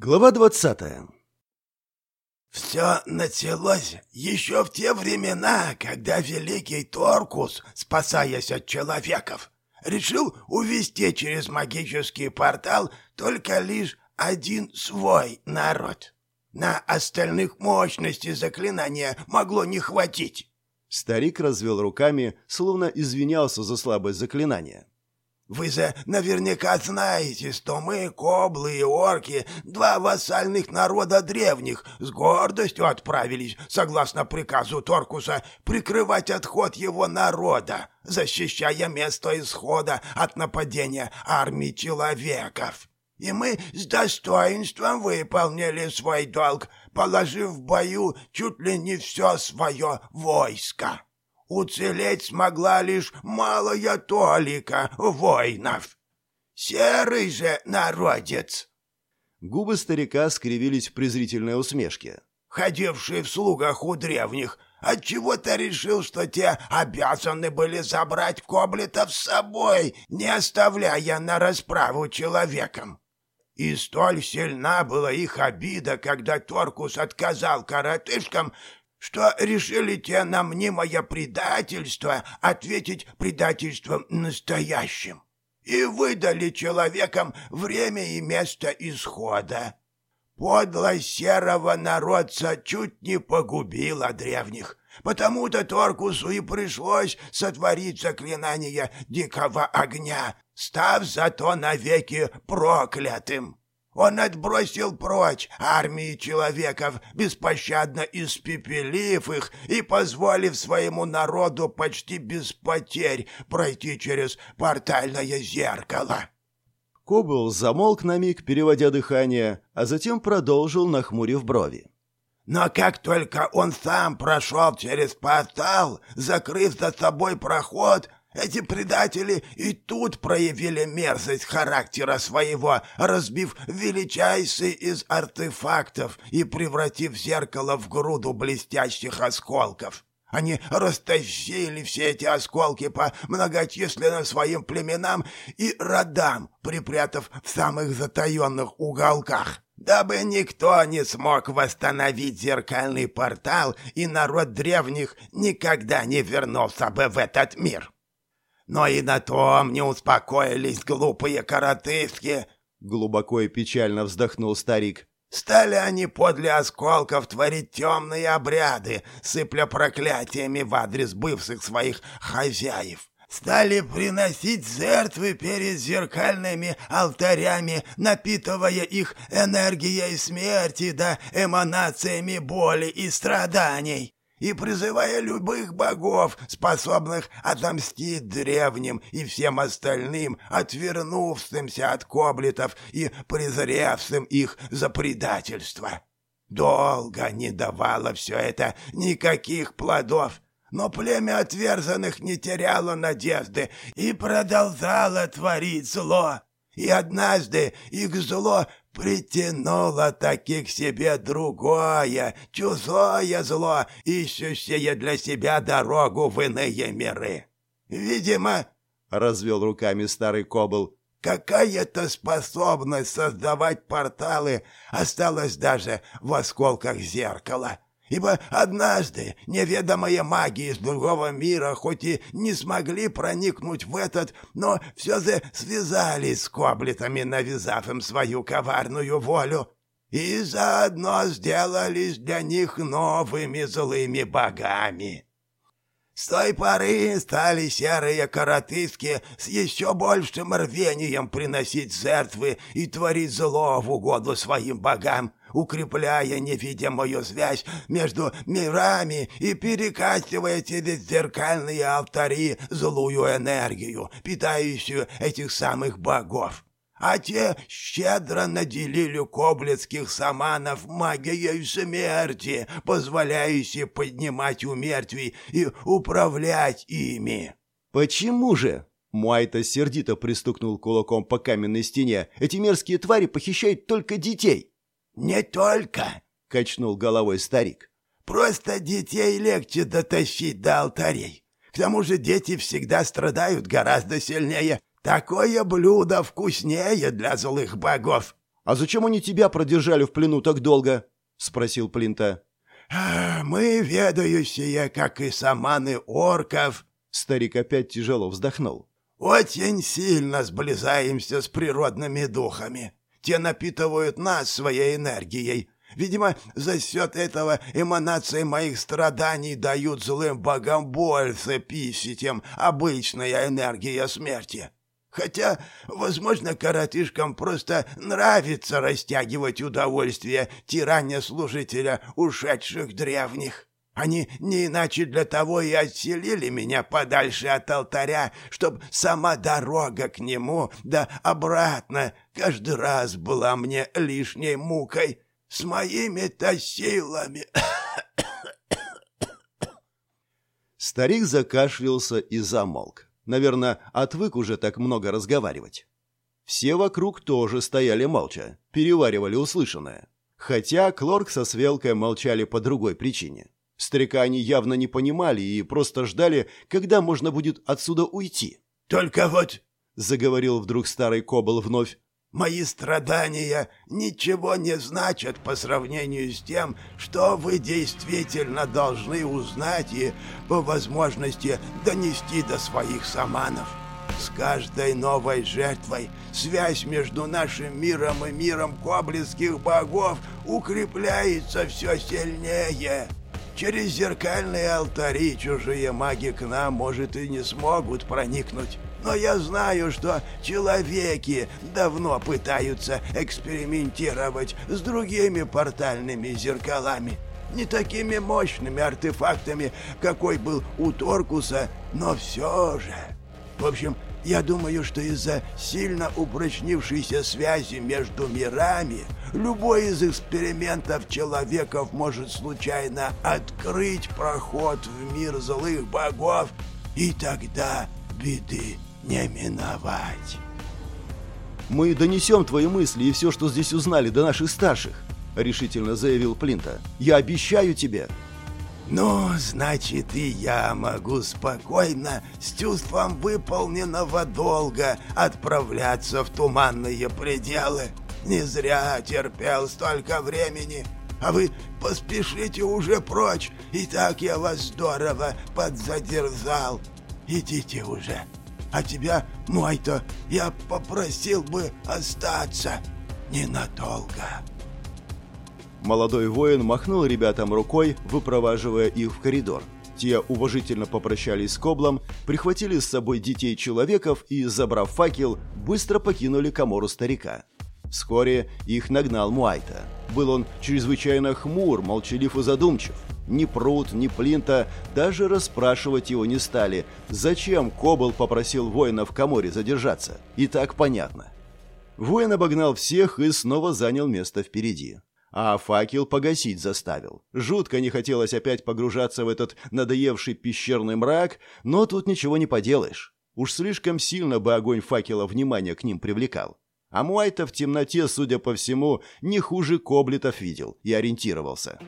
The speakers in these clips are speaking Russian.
Глава двадцатая Все началось еще в те времена, когда великий Торкус, спасаясь от человеков, решил увести через магический портал только лишь один свой народ. На остальных мощности заклинания могло не хватить. Старик развел руками, словно извинялся за слабость заклинания. Вы же наверняка знаете, что мы, коблы и орки, два вассальных народа древних, с гордостью отправились, согласно приказу Торкуса, прикрывать отход его народа, защищая место исхода от нападения армии человеков. И мы с достоинством выполнили свой долг, положив в бою чуть ли не все свое войско уцелеть смогла лишь малая толика воинов. Серый же народец. Губы старика скривились в презрительной усмешке. Ходивший в слугах у древних, отчего-то решил, что те обязаны были забрать коблетов с собой, не оставляя на расправу человеком. И столь сильна была их обида, когда Торкус отказал коротышкам, что решили те на мнимое предательство ответить предательством настоящим и выдали человекам время и место исхода. Подлость серого народца чуть не погубила древних, потому-то Торкусу и пришлось сотворить заклинание дикого огня, став зато навеки проклятым. Он отбросил прочь армии человеков, беспощадно испепелив их и позволив своему народу почти без потерь пройти через портальное зеркало. Кобл замолк на миг, переводя дыхание, а затем продолжил, нахмурив брови. Но как только он сам прошел через портал, закрыв за собой проход, эти предатели и тут проявили мерзость характера своего, разбив величайший из артефактов и превратив зеркало в груду блестящих осколков. Они растащили все эти осколки по многочисленным своим племенам и родам, припрятав в самых затаенных уголках, дабы никто не смог восстановить зеркальный портал, и народ древних никогда не вернулся бы в этот мир. Но и на том не успокоились глупые коротышки. Глубоко и печально вздохнул старик. Стали они подле осколков творить темные обряды, сыпля проклятиями в адрес бывших своих хозяев. Стали приносить жертвы перед зеркальными алтарями, напитывая их энергией смерти да эманациями боли и страданий и призывая любых богов, способных отомстить древним и всем остальным, отвернувшимся от коблетов и презревшим их за предательство. Долго не давало все это никаких плодов, но племя отверженных не теряло надежды и продолжало творить зло. И однажды их зло притянуло таки к себе другое, чужое зло, ищущее для себя дорогу в иные миры. Видимо, — развел руками старый Кобл, — какая-то способность создавать порталы осталась даже в осколках зеркала ибо однажды неведомые маги из другого мира хоть и не смогли проникнуть в этот, но все же связались с коблетами, навязав им свою коварную волю, и заодно сделались для них новыми злыми богами. С той поры стали серые коротышки с еще большим рвением приносить жертвы и творить зло в угоду своим богам, укрепляя невидимую связь между мирами и перекачивая через зеркальные алтари злую энергию, питающую этих самых богов. А те щедро наделили коблетских саманов магией смерти, позволяющей поднимать у мертвей и управлять ими. «Почему же?» Муайта сердито пристукнул кулаком по каменной стене. «Эти мерзкие твари похищают только детей!» «Не только!» — качнул головой старик. «Просто детей легче дотащить до алтарей. К тому же дети всегда страдают гораздо сильнее. Такое блюдо вкуснее для злых богов. «А зачем они тебя продержали в плену так долго?» — спросил Плинта. «Мы ведаю сие, как и саманы орков», — старик опять тяжело вздохнул. «Очень сильно сблизаемся с природными духами. Те напитывают нас своей энергией. Видимо, за счет этого эманации моих страданий дают злым богам больше пищи, чем обычная энергия смерти. Хотя, возможно, коротышкам просто нравится растягивать удовольствие тирания служителя ушедших древних. Они не иначе для того и отселили меня подальше от алтаря, чтобы сама дорога к нему да обратно каждый раз была мне лишней мукой. С моими-то силами. Старик закашлялся и замолк. Наверное, отвык уже так много разговаривать. Все вокруг тоже стояли молча, переваривали услышанное. Хотя Клорк со Свелкой молчали по другой причине. Старика они явно не понимали и просто ждали, когда можно будет отсюда уйти. «Только вот...» — заговорил вдруг старый Кобл вновь. Мои страдания ничего не значат по сравнению с тем, что вы действительно должны узнать и, по возможности, донести до своих саманов. С каждой новой жертвой связь между нашим миром и миром коблинских богов укрепляется все сильнее. Через зеркальные алтари чужие маги к нам, может, и не смогут проникнуть. Но я знаю, что человеки давно пытаются экспериментировать с другими портальными зеркалами. Не такими мощными артефактами, какой был у Торкуса, но все же. В общем, я думаю, что из-за сильно упрочнившейся связи между мирами любой из экспериментов человеков может случайно открыть проход в мир злых богов, и тогда беды не миновать. «Мы донесем твои мысли и все, что здесь узнали, до наших старших», — решительно заявил Плинта. «Я обещаю тебе». «Ну, значит, и я могу спокойно, с чувством выполненного долга, отправляться в туманные пределы. Не зря терпел столько времени, а вы поспешите уже прочь, и так я вас здорово подзадержал. Идите уже». А тебя, Мойто, я попросил бы остаться ненадолго». Молодой воин махнул ребятам рукой, выпроваживая их в коридор. Те уважительно попрощались с Коблом, прихватили с собой детей человеков и, забрав факел, быстро покинули комору старика. Вскоре их нагнал Муайта. Был он чрезвычайно хмур, молчалив и задумчив. Ни Прут, ни Плинта даже расспрашивать его не стали, зачем Кобл попросил воина в коморе задержаться. И так понятно. Воин обогнал всех и снова занял место впереди. А факел погасить заставил. Жутко не хотелось опять погружаться в этот надоевший пещерный мрак, но тут ничего не поделаешь. Уж слишком сильно бы огонь факела внимание к ним привлекал. А Муайта в темноте, судя по всему, не хуже коблетов видел и ориентировался.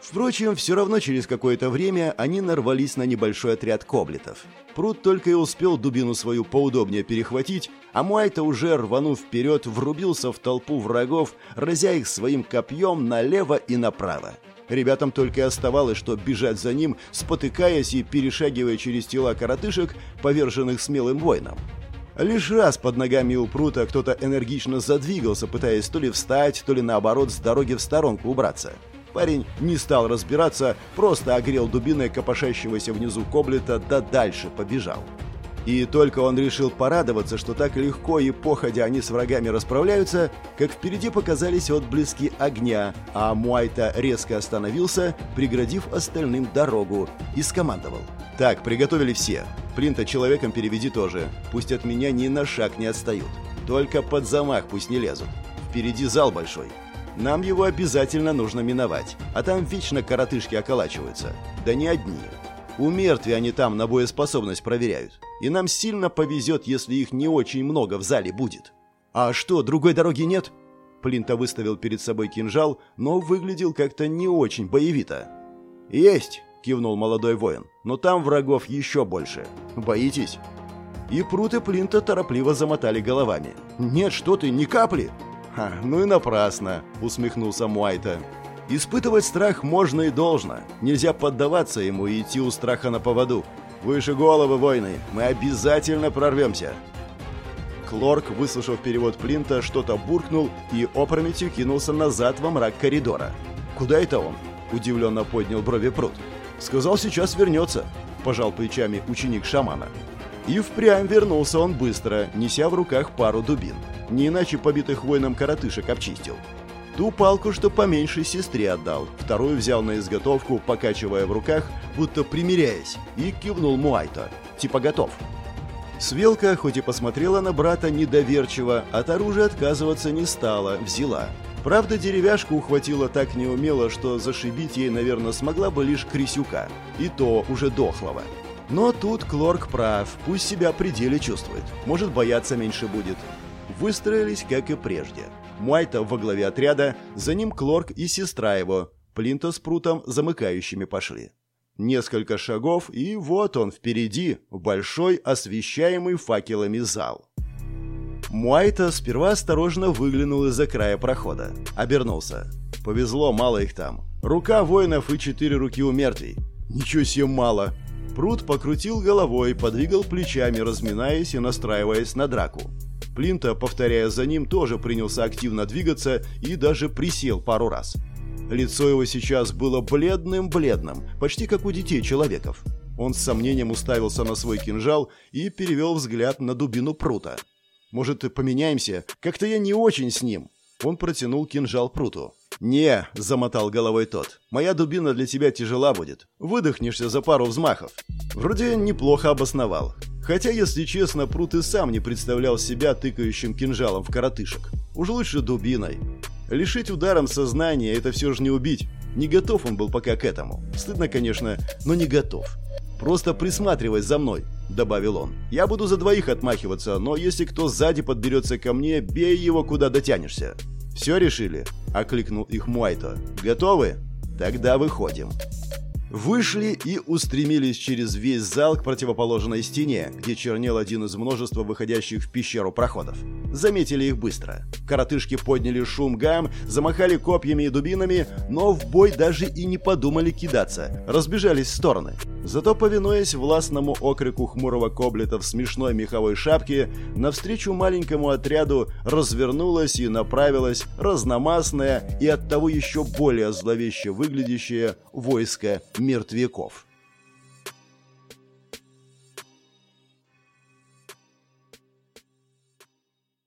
Впрочем, все равно через какое-то время они нарвались на небольшой отряд коблетов. Пруд только и успел дубину свою поудобнее перехватить, а Муайта уже, рванув вперед, врубился в толпу врагов, разя их своим копьем налево и направо. Ребятам только и оставалось, что бежать за ним, спотыкаясь и перешагивая через тела коротышек, поверженных смелым воином. Лишь раз под ногами у прута кто-то энергично задвигался, пытаясь то ли встать, то ли наоборот с дороги в сторонку убраться. Парень не стал разбираться, просто огрел дубиной копошащегося внизу коблета, да дальше побежал. И только он решил порадоваться, что так легко и походя они с врагами расправляются, как впереди показались отблески огня, а Муайта резко остановился, преградив остальным дорогу, и скомандовал. «Так, приготовили все. Плинта человеком переведи тоже. Пусть от меня ни на шаг не отстают. Только под замах пусть не лезут. Впереди зал большой. Нам его обязательно нужно миновать, а там вечно коротышки околачиваются. Да не одни. У мертвей они там на боеспособность проверяют. И нам сильно повезет, если их не очень много в зале будет. А что, другой дороги нет? Плинта выставил перед собой кинжал, но выглядел как-то не очень боевито. «Есть!» — кивнул молодой воин. «Но там врагов еще больше. Боитесь?» И Прут и Плинта торопливо замотали головами. «Нет, что ты, ни капли!» Ха, ну и напрасно, усмехнулся Муайта. Испытывать страх можно и должно. Нельзя поддаваться ему и идти у страха на поводу. Выше головы, воины, мы обязательно прорвемся. Клорк, выслушав перевод Плинта, что-то буркнул и опрометью кинулся назад во мрак коридора. «Куда это он?» – удивленно поднял брови пруд. «Сказал, сейчас вернется», – пожал плечами ученик шамана. И впрямь вернулся он быстро, неся в руках пару дубин. Не иначе побитых воином коротышек обчистил. Ту палку, что поменьше сестре отдал, вторую взял на изготовку, покачивая в руках, будто примиряясь, и кивнул Муайта. Типа готов. Свелка, хоть и посмотрела на брата недоверчиво, от оружия отказываться не стала, взяла. Правда, деревяшку ухватила так неумело, что зашибить ей, наверное, смогла бы лишь Крисюка, и то уже дохлого. Но тут Клорк прав, пусть себя при деле чувствует, может бояться меньше будет. Выстроились, как и прежде. Муайта во главе отряда, за ним Клорк и сестра его, Плинто с Прутом замыкающими пошли. Несколько шагов, и вот он впереди, большой, освещаемый факелами зал. Муайта сперва осторожно выглянул из-за края прохода. Обернулся. Повезло, мало их там. Рука воинов и четыре руки у мертвей. Ничего себе мало. Прут покрутил головой, подвигал плечами, разминаясь и настраиваясь на драку. Плинта, повторяя за ним, тоже принялся активно двигаться и даже присел пару раз. Лицо его сейчас было бледным-бледным, почти как у детей-человеков. Он с сомнением уставился на свой кинжал и перевел взгляд на дубину прута. «Может, поменяемся? Как-то я не очень с ним». Он протянул кинжал пруту. «Не», — замотал головой тот, — «моя дубина для тебя тяжела будет. Выдохнешься за пару взмахов». Вроде неплохо обосновал. Хотя, если честно, Прут и сам не представлял себя тыкающим кинжалом в коротышек. Уж лучше дубиной. Лишить ударом сознания – это все же не убить. Не готов он был пока к этому. Стыдно, конечно, но не готов. «Просто присматривай за мной», – добавил он. «Я буду за двоих отмахиваться, но если кто сзади подберется ко мне, бей его, куда дотянешься». «Все решили?» – окликнул их Муайто. «Готовы? Тогда выходим». Вышли и устремились через весь зал к противоположной стене, где чернел один из множества выходящих в пещеру проходов. Заметили их быстро. Коротышки подняли шум гам, замахали копьями и дубинами, но в бой даже и не подумали кидаться, разбежались в стороны. Зато, повинуясь властному окрику хмурого коблета в смешной меховой шапке, навстречу маленькому отряду развернулась и направилась разномастное и оттого еще более зловеще выглядящее войско мертвяков.